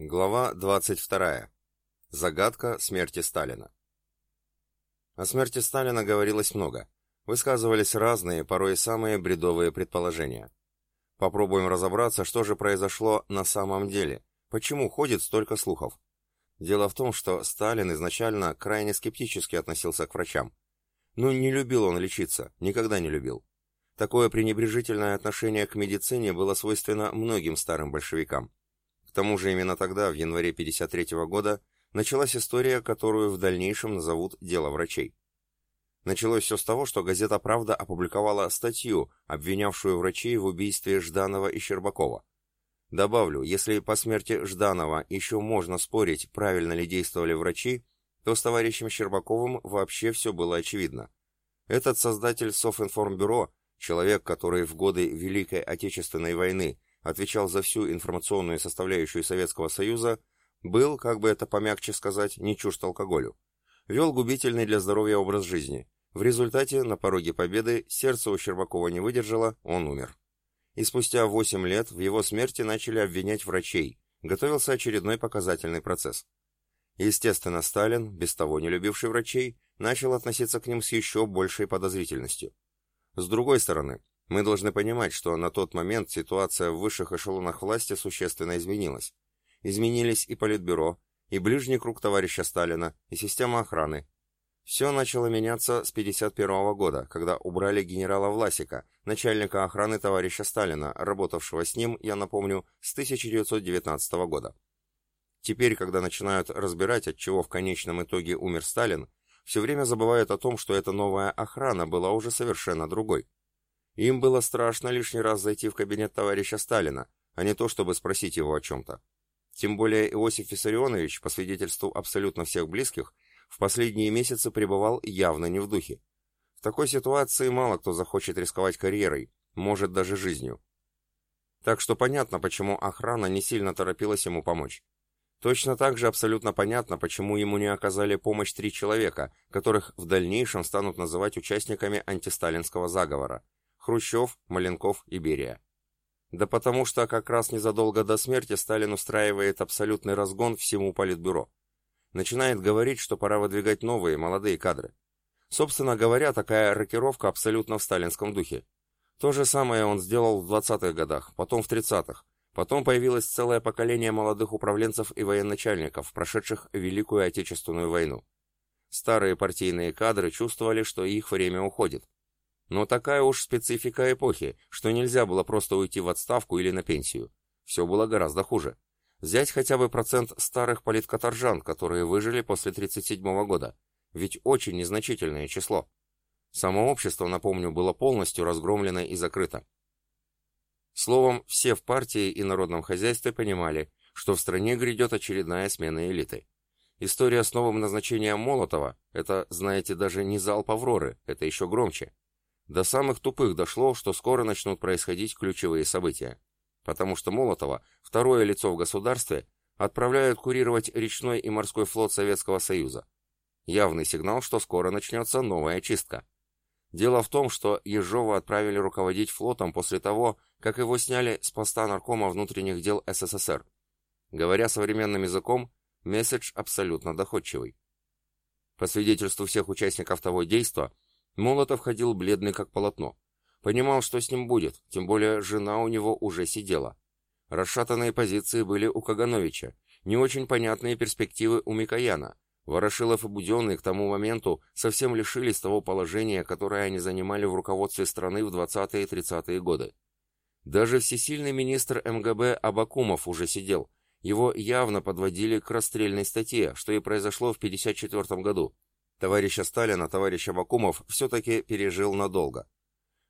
Глава 22. Загадка смерти Сталина. О смерти Сталина говорилось много. Высказывались разные, порой самые бредовые предположения. Попробуем разобраться, что же произошло на самом деле, почему ходит столько слухов. Дело в том, что Сталин изначально крайне скептически относился к врачам. Ну, не любил он лечиться, никогда не любил. Такое пренебрежительное отношение к медицине было свойственно многим старым большевикам. К тому же именно тогда, в январе 1953 года, началась история, которую в дальнейшем назовут «дело врачей». Началось все с того, что газета «Правда» опубликовала статью, обвинявшую врачей в убийстве Жданова и Щербакова. Добавлю, если по смерти Жданова еще можно спорить, правильно ли действовали врачи, то с товарищем Щербаковым вообще все было очевидно. Этот создатель Софинформбюро, человек, который в годы Великой Отечественной войны отвечал за всю информационную составляющую Советского Союза, был, как бы это помягче сказать, не чужд алкоголю. Вел губительный для здоровья образ жизни. В результате, на пороге победы, сердце у Щербакова не выдержало, он умер. И спустя 8 лет в его смерти начали обвинять врачей. Готовился очередной показательный процесс. Естественно, Сталин, без того не любивший врачей, начал относиться к ним с еще большей подозрительностью. С другой стороны, мы должны понимать, что на тот момент ситуация в высших эшелонах власти существенно изменилась. Изменились и Политбюро, и ближний круг товарища Сталина, и система охраны. Все начало меняться с 1951 года, когда убрали генерала Власика, начальника охраны товарища Сталина, работавшего с ним, я напомню, с 1919 года. Теперь, когда начинают разбирать, от чего в конечном итоге умер Сталин, все время забывают о том, что эта новая охрана была уже совершенно другой. Им было страшно лишний раз зайти в кабинет товарища Сталина, а не то, чтобы спросить его о чем-то. Тем более Иосиф Виссарионович, по свидетельству абсолютно всех близких, в последние месяцы пребывал явно не в духе. В такой ситуации мало кто захочет рисковать карьерой, может даже жизнью. Так что понятно, почему охрана не сильно торопилась ему помочь. Точно так же абсолютно понятно, почему ему не оказали помощь три человека, которых в дальнейшем станут называть участниками антисталинского заговора – Хрущев, Маленков и Берия. Да потому что как раз незадолго до смерти Сталин устраивает абсолютный разгон всему Политбюро. Начинает говорить, что пора выдвигать новые, молодые кадры. Собственно говоря, такая рокировка абсолютно в сталинском духе. То же самое он сделал в 20-х годах, потом в 30-х. Потом появилось целое поколение молодых управленцев и военачальников, прошедших Великую Отечественную войну. Старые партийные кадры чувствовали, что их время уходит. Но такая уж специфика эпохи, что нельзя было просто уйти в отставку или на пенсию. Все было гораздо хуже. Взять хотя бы процент старых политкоторжан, которые выжили после 1937 года. Ведь очень незначительное число. Само общество, напомню, было полностью разгромлено и закрыто. Словом, все в партии и народном хозяйстве понимали, что в стране грядет очередная смена элиты. История с новым назначением Молотова – это, знаете, даже не залп Авроры, это еще громче. До самых тупых дошло, что скоро начнут происходить ключевые события. Потому что Молотова, второе лицо в государстве, отправляют курировать речной и морской флот Советского Союза. Явный сигнал, что скоро начнется новая чистка. Дело в том, что Ежова отправили руководить флотом после того, как его сняли с поста наркома внутренних дел СССР. Говоря современным языком, месседж абсолютно доходчивый. По свидетельству всех участников того действа, Молотов ходил бледный как полотно. Понимал, что с ним будет, тем более жена у него уже сидела. Расшатанные позиции были у Кагановича, не очень понятные перспективы у Микояна. Ворошилов и Буденный к тому моменту совсем лишились того положения, которое они занимали в руководстве страны в 20-е и 30-е годы. Даже всесильный министр МГБ Абакумов уже сидел. Его явно подводили к расстрельной статье, что и произошло в 1954 году. Товарища Сталина, товарищ Абакумов все-таки пережил надолго.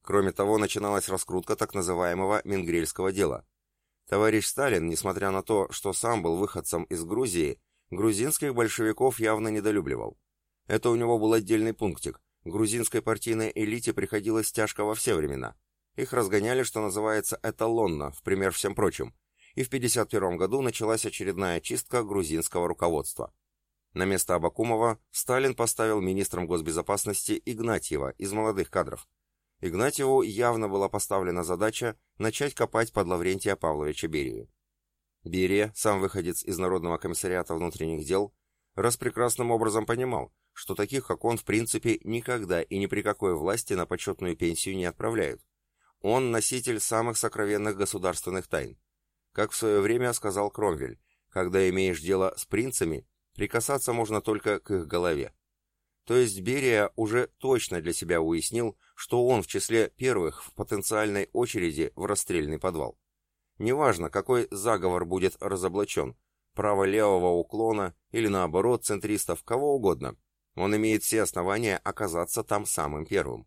Кроме того, начиналась раскрутка так называемого Менгрельского дела. Товарищ Сталин, несмотря на то, что сам был выходцем из Грузии, грузинских большевиков явно недолюбливал. Это у него был отдельный пунктик. Грузинской партийной элите приходилось тяжко во все времена. Их разгоняли, что называется, эталонно, в пример всем прочим. И в 1951 году началась очередная чистка грузинского руководства. На место Абакумова Сталин поставил министром госбезопасности Игнатьева из молодых кадров. Игнатьеву явно была поставлена задача начать копать под Лаврентия Павловича Берию. Берия, сам выходец из Народного комиссариата внутренних дел, раз прекрасным образом понимал, что таких, как он, в принципе, никогда и ни при какой власти на почетную пенсию не отправляют. Он носитель самых сокровенных государственных тайн. Как в свое время сказал Кромвель, когда имеешь дело с принцами, прикасаться можно только к их голове. То есть Берия уже точно для себя уяснил, что он в числе первых в потенциальной очереди в расстрельный подвал. Неважно, какой заговор будет разоблачен, право-левого уклона или наоборот центристов, кого угодно, он имеет все основания оказаться там самым первым.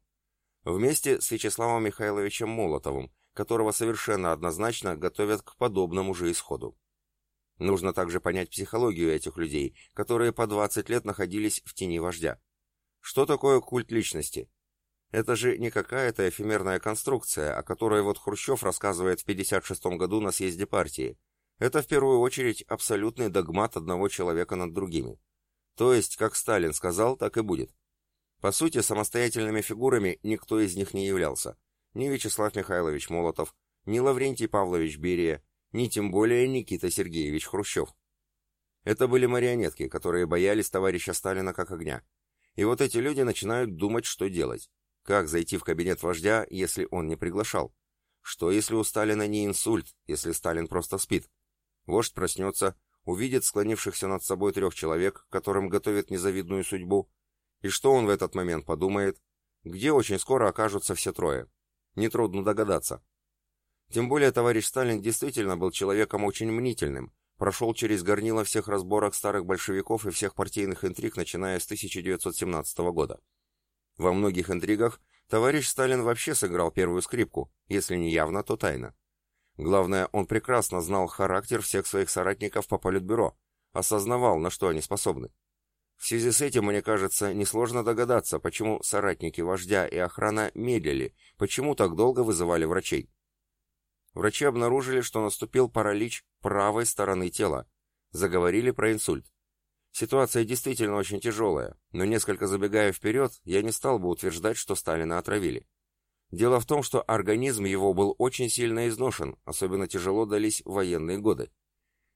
Вместе с Вячеславом Михайловичем Молотовым, которого совершенно однозначно готовят к подобному же исходу. Нужно также понять психологию этих людей, которые по 20 лет находились в тени вождя. Что такое культ личности? Это же не какая-то эфемерная конструкция, о которой вот Хрущев рассказывает в 56 году на съезде партии. Это в первую очередь абсолютный догмат одного человека над другими. То есть, как Сталин сказал, так и будет. По сути, самостоятельными фигурами никто из них не являлся. Ни Вячеслав Михайлович Молотов, ни Лаврентий Павлович Берия, ни тем более Никита Сергеевич Хрущев. Это были марионетки, которые боялись товарища Сталина как огня. И вот эти люди начинают думать, что делать. Как зайти в кабинет вождя, если он не приглашал? Что если у Сталина не инсульт, если Сталин просто спит? Вождь проснется, увидит склонившихся над собой трех человек, которым готовит незавидную судьбу. И что он в этот момент подумает? Где очень скоро окажутся все трое? Нетрудно догадаться. Тем более товарищ Сталин действительно был человеком очень мнительным, прошел через горнило всех разборок старых большевиков и всех партийных интриг, начиная с 1917 года. Во многих интригах товарищ Сталин вообще сыграл первую скрипку, если не явно, то тайно. Главное, он прекрасно знал характер всех своих соратников по политбюро, осознавал, на что они способны. В связи с этим, мне кажется, несложно догадаться, почему соратники вождя и охрана медлили, почему так долго вызывали врачей. Врачи обнаружили, что наступил паралич правой стороны тела. Заговорили про инсульт. Ситуация действительно очень тяжелая, но несколько забегая вперед, я не стал бы утверждать, что Сталина отравили. Дело в том, что организм его был очень сильно изношен, особенно тяжело дались военные годы.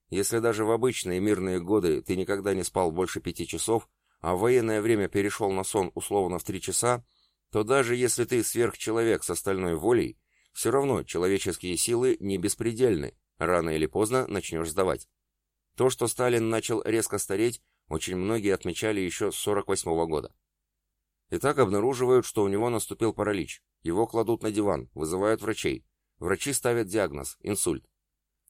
Если даже в обычные мирные годы ты никогда не спал больше пяти часов, а в военное время перешел на сон условно в три часа, то даже если ты сверхчеловек с остальной волей, все равно человеческие силы не беспредельны, рано или поздно начнешь сдавать. То, что Сталин начал резко стареть, очень многие отмечали еще с 48 -го года. Итак, обнаруживают, что у него наступил паралич. Его кладут на диван, вызывают врачей. Врачи ставят диагноз – инсульт.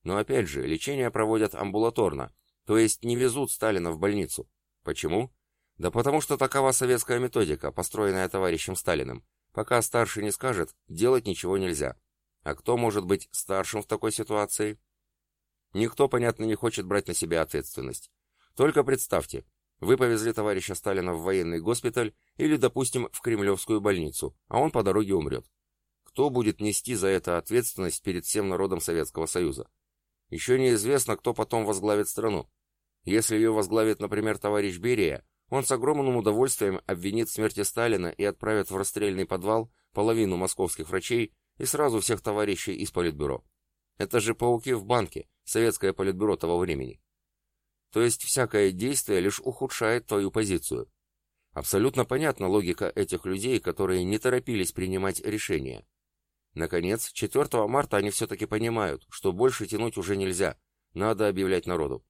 Но опять же, лечение проводят амбулаторно, то есть не везут Сталина в больницу. Почему? Да потому что такова советская методика, построенная товарищем Сталиным. Пока старший не скажет, делать ничего нельзя. А кто может быть старшим в такой ситуации? Никто, понятно, не хочет брать на себя ответственность. Только представьте, вы повезли товарища Сталина в военный госпиталь или, допустим, в Кремлевскую больницу, а он по дороге умрет. Кто будет нести за это ответственность перед всем народом Советского Союза? Еще неизвестно, кто потом возглавит страну. Если ее возглавит, например, товарищ Берия, он с огромным удовольствием обвинит в смерти Сталина и отправит в расстрельный подвал половину московских врачей и сразу всех товарищей из Политбюро. Это же пауки в банке, советское Политбюро того времени. То есть всякое действие лишь ухудшает твою позицию. Абсолютно понятна логика этих людей, которые не торопились принимать решения. Наконец, 4 марта они все-таки понимают, что больше тянуть уже нельзя, надо объявлять народу.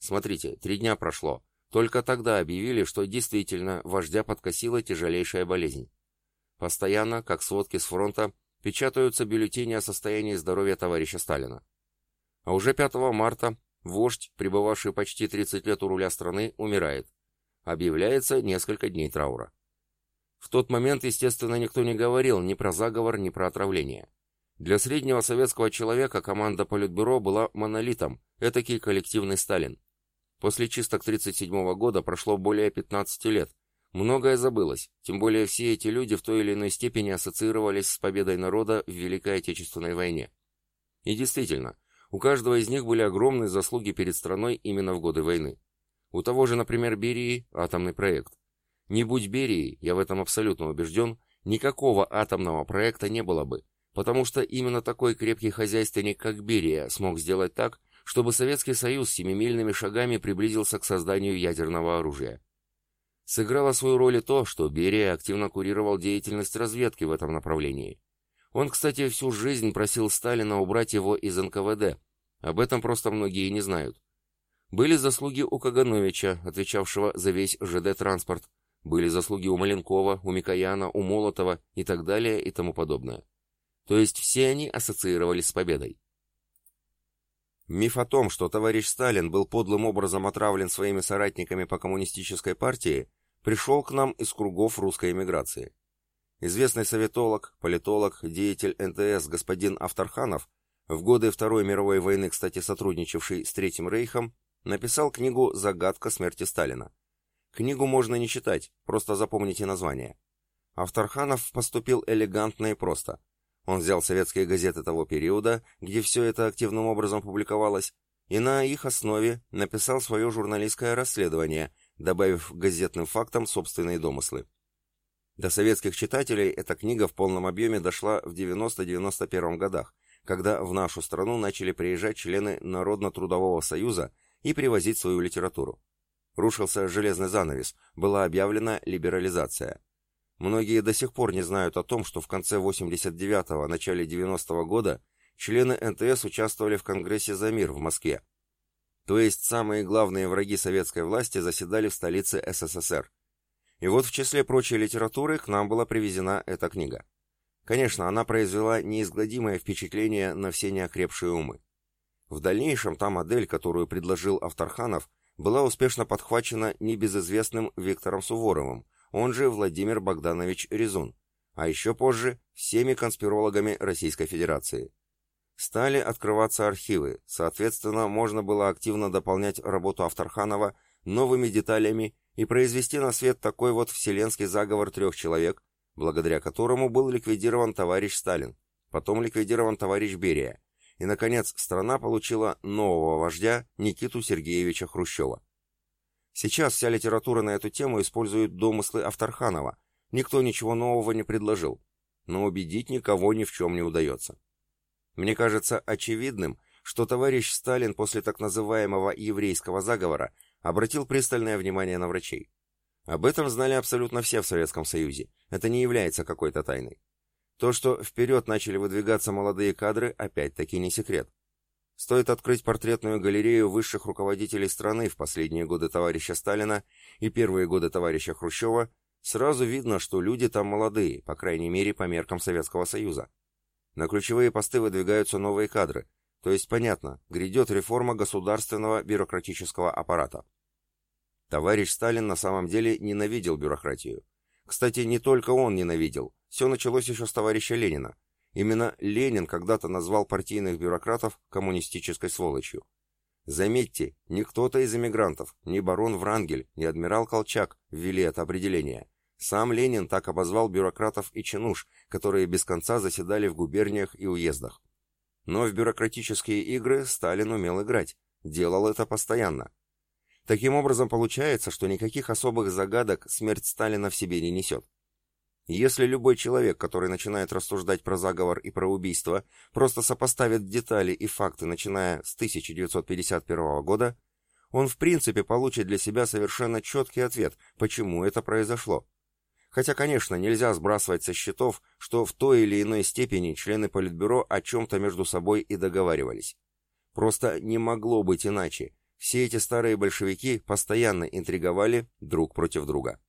Смотрите, три дня прошло, только тогда объявили, что действительно вождя подкосила тяжелейшая болезнь. Постоянно, как сводки с фронта, печатаются бюллетени о состоянии здоровья товарища Сталина. А уже 5 марта вождь, пребывавший почти 30 лет у руля страны, умирает. Объявляется несколько дней траура. В тот момент, естественно, никто не говорил ни про заговор, ни про отравление. Для среднего советского человека команда Политбюро была монолитом, этакий коллективный Сталин. После чисток 1937 года прошло более 15 лет. Многое забылось, тем более все эти люди в той или иной степени ассоциировались с победой народа в Великой Отечественной войне. И действительно, у каждого из них были огромные заслуги перед страной именно в годы войны. У того же, например, Берии атомный проект. Не будь Берии, я в этом абсолютно убежден, никакого атомного проекта не было бы, потому что именно такой крепкий хозяйственник, как Берия, смог сделать так, чтобы Советский Союз семимильными шагами приблизился к созданию ядерного оружия. Сыграло свою роль и то, что Берия активно курировал деятельность разведки в этом направлении. Он, кстати, всю жизнь просил Сталина убрать его из НКВД. Об этом просто многие не знают. Были заслуги у Кагановича, отвечавшего за весь ЖД-транспорт. Были заслуги у Маленкова, у Микояна, у Молотова и так далее и тому подобное. То есть все они ассоциировались с победой. Миф о том, что товарищ Сталин был подлым образом отравлен своими соратниками по коммунистической партии, пришел к нам из кругов русской эмиграции. Известный советолог, политолог, деятель НТС господин Авторханов, в годы Второй мировой войны, кстати, сотрудничавший с Третьим Рейхом, написал книгу «Загадка смерти Сталина». Книгу можно не читать, просто запомните название. Авторханов поступил элегантно и просто. Он взял советские газеты того периода, где все это активным образом публиковалось, и на их основе написал свое журналистское расследование, добавив газетным фактам собственные домыслы. До советских читателей эта книга в полном объеме дошла в 90-91 годах, когда в нашу страну начали приезжать члены Народно-трудового союза и привозить свою литературу. Рушился железный занавес, была объявлена либерализация. Многие до сих пор не знают о том, что в конце 89-го, начале 90-го года члены НТС участвовали в Конгрессе за мир в Москве. То есть самые главные враги советской власти заседали в столице СССР. И вот в числе прочей литературы к нам была привезена эта книга. Конечно, она произвела неизгладимое впечатление на все неокрепшие умы. В дальнейшем та модель, которую предложил Авторханов, была успешно подхвачена небезызвестным Виктором Суворовым, он же Владимир Богданович Резун, а еще позже всеми конспирологами Российской Федерации. Стали открываться архивы, соответственно, можно было активно дополнять работу Авторханова новыми деталями и произвести на свет такой вот вселенский заговор трех человек, благодаря которому был ликвидирован товарищ Сталин, потом ликвидирован товарищ Берия, и, наконец, страна получила нового вождя Никиту Сергеевича Хрущева. Сейчас вся литература на эту тему использует домыслы Авторханова, никто ничего нового не предложил, но убедить никого ни в чем не удается. Мне кажется очевидным, что товарищ Сталин после так называемого еврейского заговора обратил пристальное внимание на врачей. Об этом знали абсолютно все в Советском Союзе, это не является какой-то тайной. То, что вперед начали выдвигаться молодые кадры, опять-таки не секрет. Стоит открыть портретную галерею высших руководителей страны в последние годы товарища Сталина и первые годы товарища Хрущева, сразу видно, что люди там молодые, по крайней мере по меркам Советского Союза. На ключевые посты выдвигаются новые кадры, то есть понятно, грядет реформа государственного бюрократического аппарата. Товарищ Сталин на самом деле ненавидел бюрократию. Кстати, не только он ненавидел, все началось еще с товарища Ленина. Именно Ленин когда-то назвал партийных бюрократов коммунистической сволочью. Заметьте, ни кто-то из эмигрантов, ни барон Врангель, ни адмирал Колчак ввели это определение. Сам Ленин так обозвал бюрократов и чинуш, которые без конца заседали в губерниях и уездах. Но в бюрократические игры Сталин умел играть, делал это постоянно. Таким образом, получается, что никаких особых загадок смерть Сталина в себе не несет. Если любой человек, который начинает рассуждать про заговор и про убийство, просто сопоставит детали и факты, начиная с 1951 года, он в принципе получит для себя совершенно четкий ответ, почему это произошло. Хотя, конечно, нельзя сбрасывать со счетов, что в той или иной степени члены Политбюро о чем-то между собой и договаривались. Просто не могло быть иначе. Все эти старые большевики постоянно интриговали друг против друга.